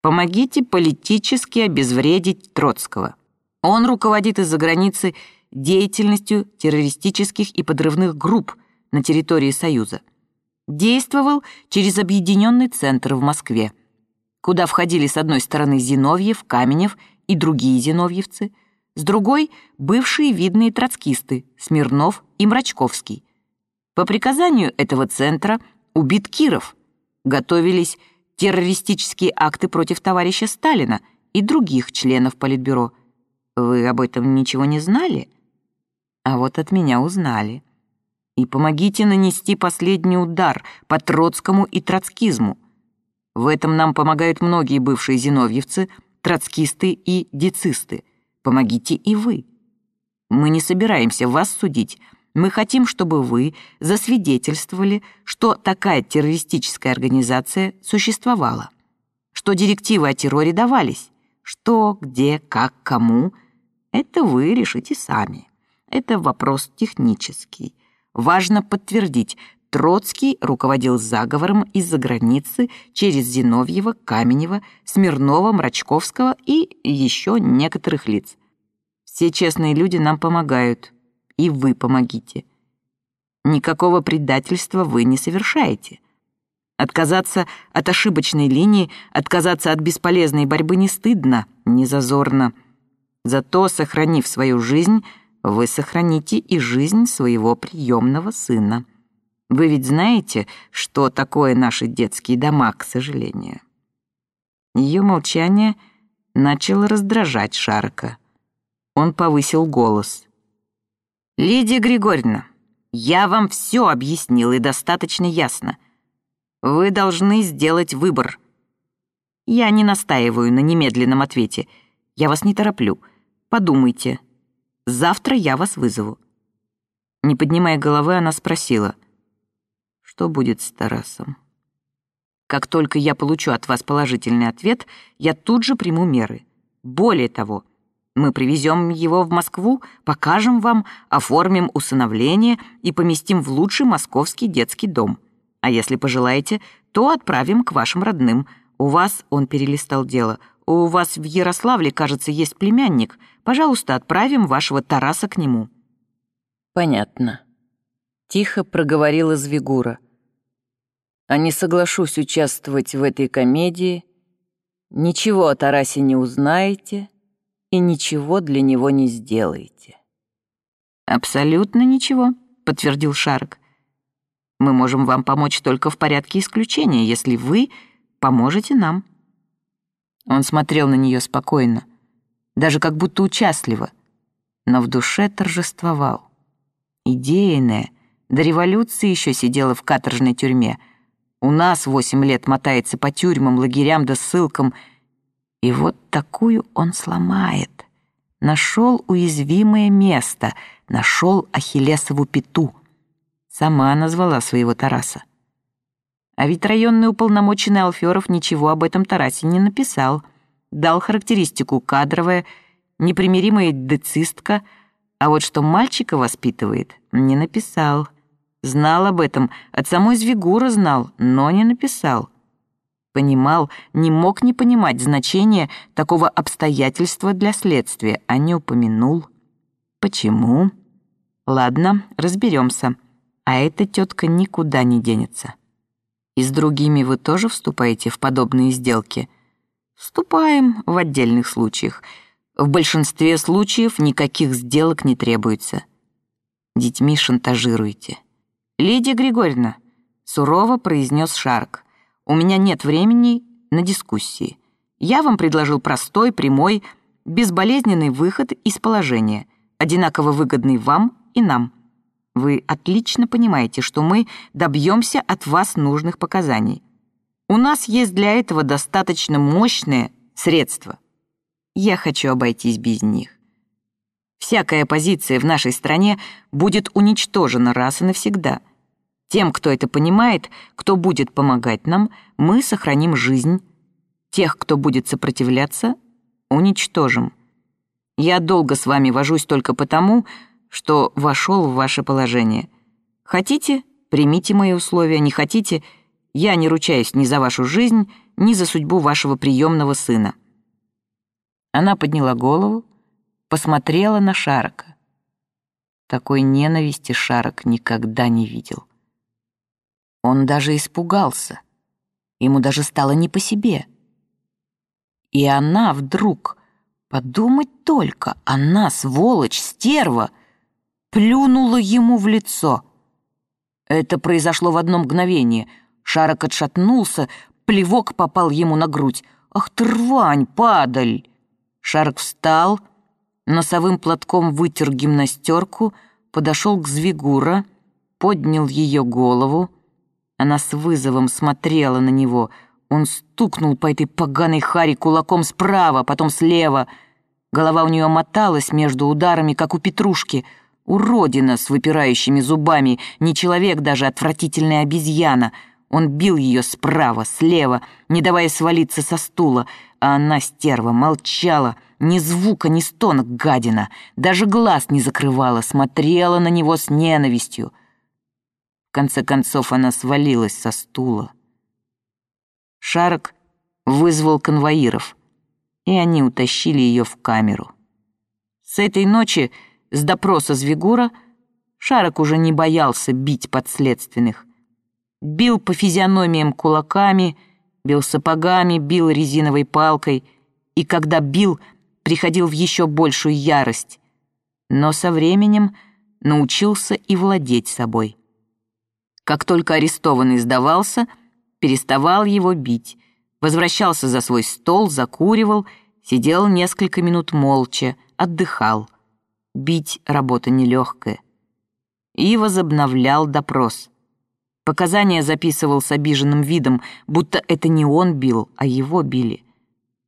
Помогите политически обезвредить Троцкого. Он руководит из-за границы деятельностью террористических и подрывных групп на территории Союза. Действовал через объединенный центр в Москве, куда входили с одной стороны Зиновьев, Каменев и другие зиновьевцы, с другой — бывшие видные троцкисты Смирнов и Мрачковский. По приказанию этого центра убит Киров. Готовились террористические акты против товарища Сталина и других членов Политбюро. Вы об этом ничего не знали? А вот от меня узнали. И помогите нанести последний удар по троцкому и троцкизму. В этом нам помогают многие бывшие зиновьевцы, троцкисты и децисты. Помогите и вы. Мы не собираемся вас судить, мы хотим, чтобы вы засвидетельствовали, что такая террористическая организация существовала, что директивы о терроре давались, что, где, как, кому. Это вы решите сами. Это вопрос технический. Важно подтвердить, Троцкий руководил заговором из-за границы через Зиновьева, Каменева, Смирнова, Мрачковского и еще некоторых лиц. Все честные люди нам помогают, и вы помогите. Никакого предательства вы не совершаете. Отказаться от ошибочной линии, отказаться от бесполезной борьбы не стыдно, не зазорно. Зато, сохранив свою жизнь, вы сохраните и жизнь своего приемного сына. Вы ведь знаете, что такое наши детские дома, к сожалению. Ее молчание начало раздражать Шарка. Он повысил голос. «Лидия Григорьевна, я вам все объяснил и достаточно ясно. Вы должны сделать выбор. Я не настаиваю на немедленном ответе. Я вас не тороплю. Подумайте. Завтра я вас вызову». Не поднимая головы, она спросила, «Что будет с Тарасом?» «Как только я получу от вас положительный ответ, я тут же приму меры. Более того, мы привезем его в Москву, покажем вам, оформим усыновление и поместим в лучший московский детский дом. А если пожелаете, то отправим к вашим родным. У вас, он перелистал дело, у вас в Ярославле, кажется, есть племянник. Пожалуйста, отправим вашего Тараса к нему». «Понятно», — тихо проговорила Звигура. «А не соглашусь участвовать в этой комедии. Ничего о Тарасе не узнаете» и ничего для него не сделаете». «Абсолютно ничего», — подтвердил Шарк. «Мы можем вам помочь только в порядке исключения, если вы поможете нам». Он смотрел на нее спокойно, даже как будто участливо, но в душе торжествовал. Идейная, до революции еще сидела в каторжной тюрьме. У нас восемь лет мотается по тюрьмам, лагерям да ссылкам — и вот такую он сломает. Нашел уязвимое место, нашел Ахиллесову пету. Сама назвала своего Тараса. А ведь районный уполномоченный Алферов ничего об этом Тарасе не написал. Дал характеристику кадровая, непримиримая децистка, а вот что мальчика воспитывает, не написал. Знал об этом, от самой Звигура знал, но не написал понимал, не мог не понимать значение такого обстоятельства для следствия, а не упомянул. Почему? Ладно, разберемся. А эта тетка никуда не денется. И с другими вы тоже вступаете в подобные сделки? Вступаем в отдельных случаях. В большинстве случаев никаких сделок не требуется. Детьми шантажируете. Лидия Григорьевна, сурово произнес Шарк. У меня нет времени на дискуссии. Я вам предложил простой, прямой, безболезненный выход из положения, одинаково выгодный вам и нам. Вы отлично понимаете, что мы добьемся от вас нужных показаний. У нас есть для этого достаточно мощные средства. Я хочу обойтись без них. Всякая оппозиция в нашей стране будет уничтожена раз и навсегда. Тем, кто это понимает, кто будет помогать нам, мы сохраним жизнь. Тех, кто будет сопротивляться, уничтожим. Я долго с вами вожусь только потому, что вошел в ваше положение. Хотите, примите мои условия, не хотите, я не ручаюсь ни за вашу жизнь, ни за судьбу вашего приемного сына». Она подняла голову, посмотрела на Шарока. Такой ненависти Шарок никогда не видел. Он даже испугался. Ему даже стало не по себе. И она вдруг, подумать только, она, сволочь, стерва, плюнула ему в лицо. Это произошло в одно мгновение. Шарок отшатнулся, плевок попал ему на грудь. «Ах ты рвань, падаль!» Шарок встал, носовым платком вытер гимнастерку, подошел к Звигура, поднял ее голову. Она с вызовом смотрела на него. Он стукнул по этой поганой харе кулаком справа, потом слева. Голова у нее моталась между ударами, как у петрушки. Уродина с выпирающими зубами, не человек даже, отвратительная обезьяна. Он бил ее справа, слева, не давая свалиться со стула, а она, стерва, молчала — ни звука, ни стона, гадина. Даже глаз не закрывала, смотрела на него с ненавистью. В конце концов она свалилась со стула. Шарок вызвал конвоиров, и они утащили ее в камеру. С этой ночи, с допроса Звигура, Шарок уже не боялся бить подследственных. Бил по физиономиям кулаками, бил сапогами, бил резиновой палкой, и когда бил — приходил в еще большую ярость, но со временем научился и владеть собой. Как только арестованный сдавался, переставал его бить, возвращался за свой стол, закуривал, сидел несколько минут молча, отдыхал. Бить — работа нелегкая. И возобновлял допрос. Показания записывал с обиженным видом, будто это не он бил, а его били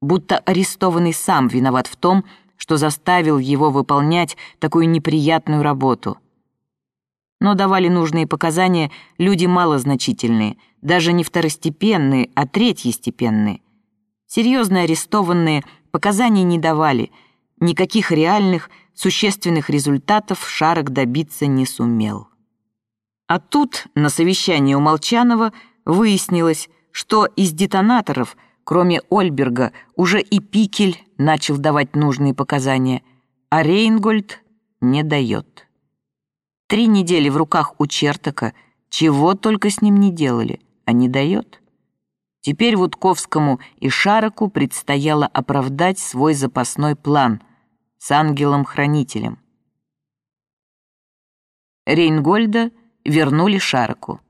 будто арестованный сам виноват в том, что заставил его выполнять такую неприятную работу. Но давали нужные показания люди малозначительные, даже не второстепенные, а третьестепенные. Серьезно арестованные показаний не давали, никаких реальных, существенных результатов Шарок добиться не сумел. А тут на совещании у Молчанова выяснилось, что из детонаторов – Кроме Ольберга, уже и Пикель начал давать нужные показания, а Рейнгольд не дает. Три недели в руках у Чертака, чего только с ним не делали, а не дает. Теперь Вудковскому и Шароку предстояло оправдать свой запасной план с ангелом-хранителем. Рейнгольда вернули Шароку.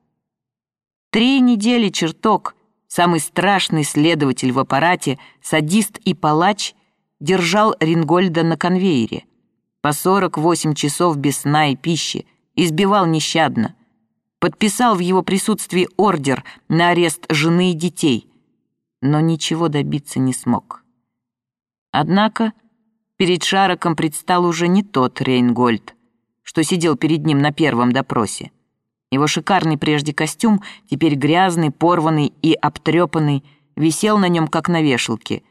Три недели чертог — Самый страшный следователь в аппарате, садист и палач, держал Рингольда на конвейере. По 48 часов без сна и пищи, избивал нещадно. Подписал в его присутствии ордер на арест жены и детей, но ничего добиться не смог. Однако перед Шароком предстал уже не тот Рейнгольд, что сидел перед ним на первом допросе. Его шикарный прежде костюм, теперь грязный, порванный и обтрепанный, висел на нем как на вешалке.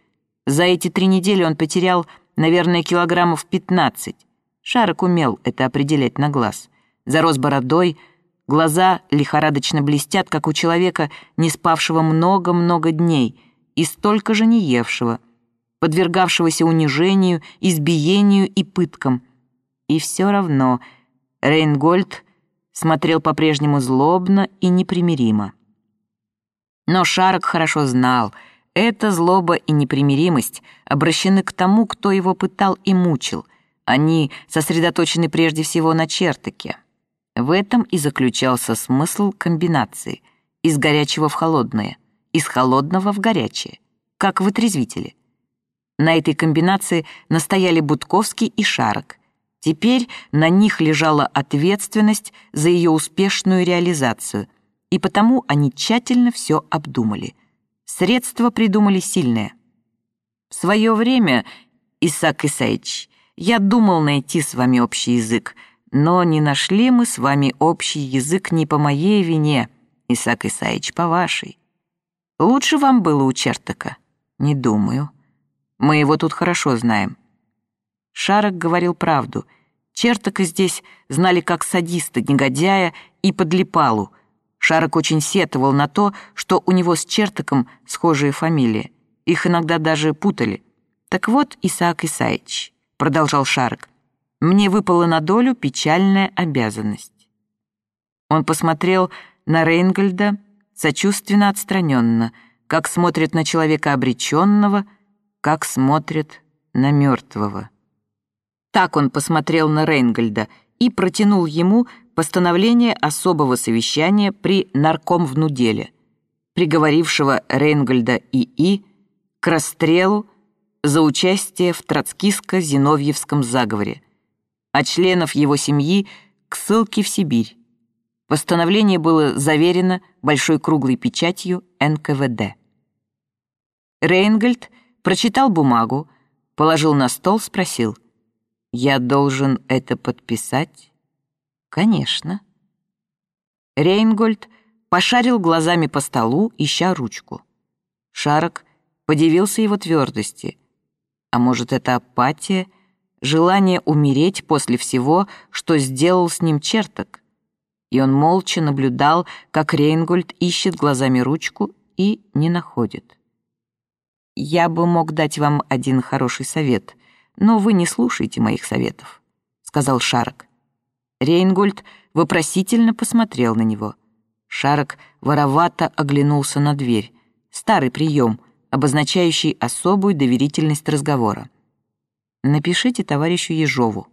За эти три недели он потерял, наверное, килограммов пятнадцать. Шарок умел это определять на глаз. Зарос бородой, глаза лихорадочно блестят, как у человека, не спавшего много-много дней и столько же не евшего, подвергавшегося унижению, избиению и пыткам. И все равно Рейнгольд — смотрел по-прежнему злобно и непримиримо. Но Шарок хорошо знал, эта злоба и непримиримость обращены к тому, кто его пытал и мучил. Они сосредоточены прежде всего на чертыке. В этом и заключался смысл комбинации из горячего в холодное, из холодного в горячее, как в отрезвителе. На этой комбинации настояли Будковский и Шарок, Теперь на них лежала ответственность за ее успешную реализацию, и потому они тщательно все обдумали. Средства придумали сильные. В свое время, Исаак Исаевич, я думал найти с вами общий язык, но не нашли мы с вами общий язык не по моей вине, Исаак Исаевич, по вашей. Лучше вам было у Чертака? Не думаю. Мы его тут хорошо знаем. Шарок говорил правду. Чертака здесь знали как садиста, негодяя и подлипалу. Шарок очень сетовал на то, что у него с Чертаком схожие фамилии. Их иногда даже путали. «Так вот, Исаак Исаевич», — продолжал Шарок, «мне выпала на долю печальная обязанность». Он посмотрел на Рейнгольда сочувственно отстраненно, как смотрит на человека обреченного, как смотрит на мертвого. Так он посмотрел на Рейнгольда и протянул ему постановление особого совещания при наркомвнуделе, приговорившего Рейнгольда И.И. к расстрелу за участие в троцкистско-зиновьевском заговоре, а членов его семьи к ссылке в Сибирь. Постановление было заверено большой круглой печатью НКВД. Рейнгольд прочитал бумагу, положил на стол, спросил. «Я должен это подписать?» «Конечно». Рейнгольд пошарил глазами по столу, ища ручку. Шарок подивился его твердости. А может, это апатия, желание умереть после всего, что сделал с ним черток? И он молча наблюдал, как Рейнгольд ищет глазами ручку и не находит. «Я бы мог дать вам один хороший совет, но вы не слушаете моих советов», — сказал Шарок. Рейнгольд вопросительно посмотрел на него. Шарок воровато оглянулся на дверь. Старый прием, обозначающий особую доверительность разговора. «Напишите товарищу Ежову.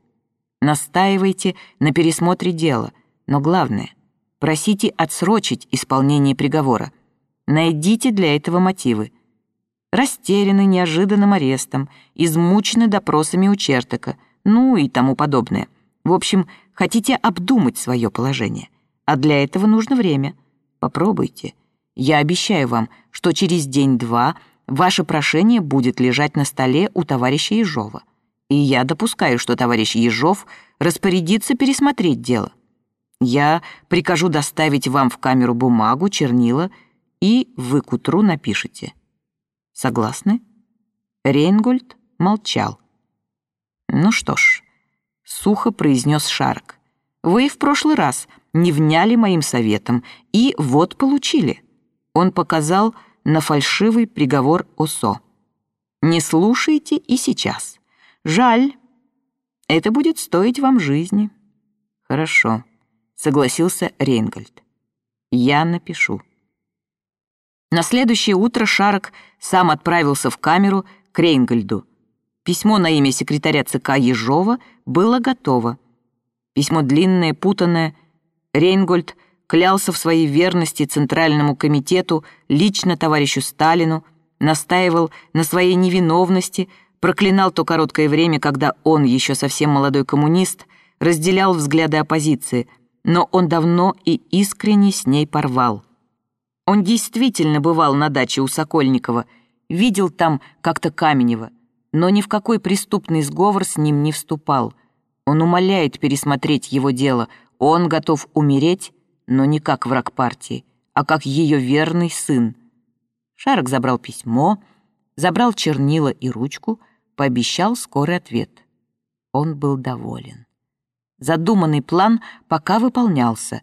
Настаивайте на пересмотре дела — но главное, просите отсрочить исполнение приговора. Найдите для этого мотивы. Растеряны неожиданным арестом, измучены допросами у Чертака, ну и тому подобное. В общем, хотите обдумать свое положение. А для этого нужно время. Попробуйте. Я обещаю вам, что через день-два ваше прошение будет лежать на столе у товарища Ежова. И я допускаю, что товарищ Ежов распорядится пересмотреть дело. Я прикажу доставить вам в камеру бумагу, чернила, и вы к утру напишете. Согласны?» Рейнгольд молчал. «Ну что ж», — сухо произнес Шарк, «вы в прошлый раз не вняли моим советом, и вот получили». Он показал на фальшивый приговор ОСО. «Не слушайте и сейчас. Жаль. Это будет стоить вам жизни». «Хорошо», согласился Рейнгольд. «Я напишу». На следующее утро Шарок сам отправился в камеру к Рейнгольду. Письмо на имя секретаря ЦК Ежова было готово. Письмо длинное, путанное. Рейнгольд клялся в своей верности Центральному комитету, лично товарищу Сталину, настаивал на своей невиновности, проклинал то короткое время, когда он, еще совсем молодой коммунист, разделял взгляды оппозиции – но он давно и искренне с ней порвал. Он действительно бывал на даче у Сокольникова, видел там как-то Каменева, но ни в какой преступный сговор с ним не вступал. Он умоляет пересмотреть его дело, он готов умереть, но не как враг партии, а как ее верный сын. Шарок забрал письмо, забрал чернила и ручку, пообещал скорый ответ. Он был доволен. Задуманный план пока выполнялся.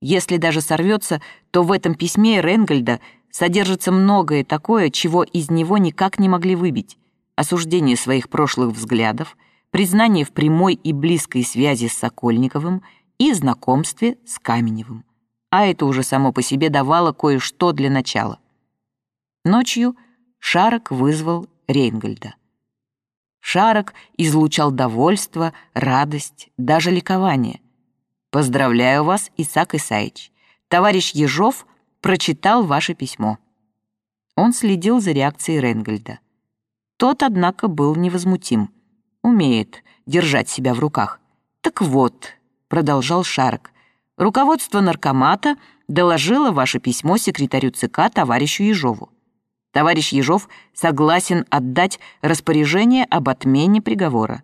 Если даже сорвется, то в этом письме Ренгольда содержится многое такое, чего из него никак не могли выбить. Осуждение своих прошлых взглядов, признание в прямой и близкой связи с Сокольниковым и знакомстве с Каменевым. А это уже само по себе давало кое-что для начала. Ночью Шарок вызвал Рейнгольда. Шарок излучал довольство, радость, даже ликование. «Поздравляю вас, Исаак Исаевич. Товарищ Ежов прочитал ваше письмо». Он следил за реакцией Ренгольда. Тот, однако, был невозмутим. Умеет держать себя в руках. «Так вот», — продолжал Шарок, «руководство наркомата доложило ваше письмо секретарю ЦК товарищу Ежову. Товарищ Ежов согласен отдать распоряжение об отмене приговора.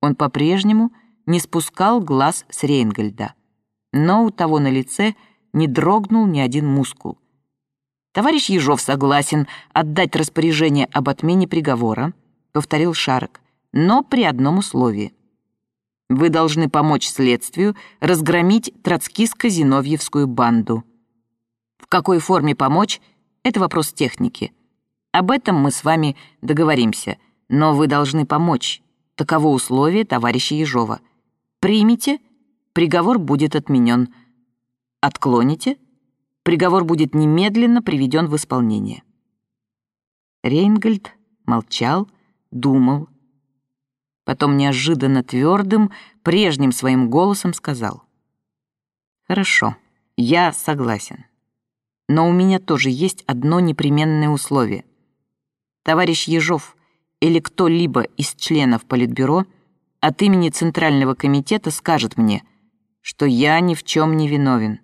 Он по-прежнему не спускал глаз с Рейнгольда, но у того на лице не дрогнул ни один мускул. «Товарищ Ежов согласен отдать распоряжение об отмене приговора», — повторил Шарок, «но при одном условии. Вы должны помочь следствию разгромить троцкиско-зиновьевскую банду». В какой форме помочь — это вопрос техники. Об этом мы с вами договоримся, но вы должны помочь. Таково условие товарища Ежова. Примите — приговор будет отменен. Отклоните — приговор будет немедленно приведен в исполнение. Рейнгольд молчал, думал. Потом неожиданно твердым, прежним своим голосом сказал. «Хорошо, я согласен. Но у меня тоже есть одно непременное условие. Товарищ Ежов или кто-либо из членов Политбюро от имени Центрального комитета скажет мне, что я ни в чем не виновен.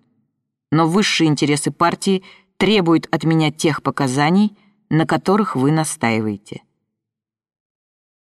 Но высшие интересы партии требуют от меня тех показаний, на которых вы настаиваете.